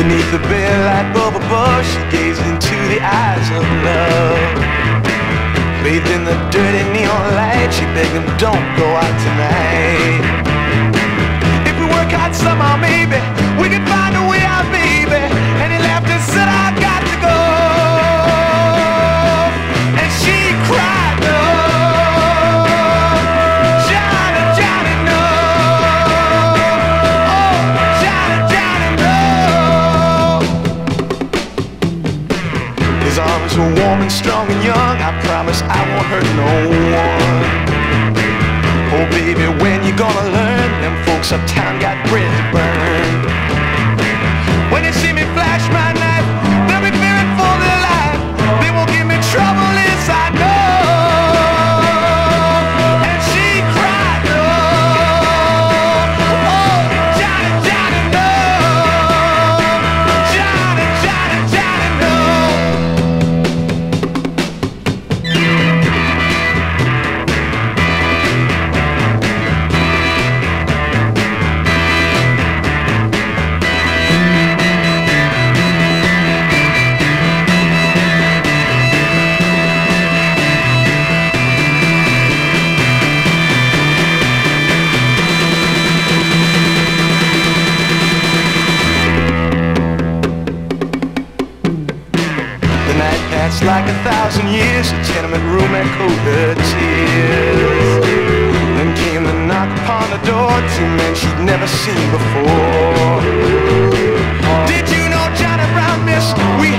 Beneath the bare light bulb above, she gazed into the eyes of love. Bathed in the dirty neon light, she begged him, don't go out tonight. His arms were warm and strong and young. I promise I won't hurt no one. Oh, baby, when you gonna learn? Them folks uptown got bread Night passed like a thousand years. The tenement room echoed her tears. Then came the knock upon the door. Two men she'd never seen before. Did you know Johnny Brown, miss? We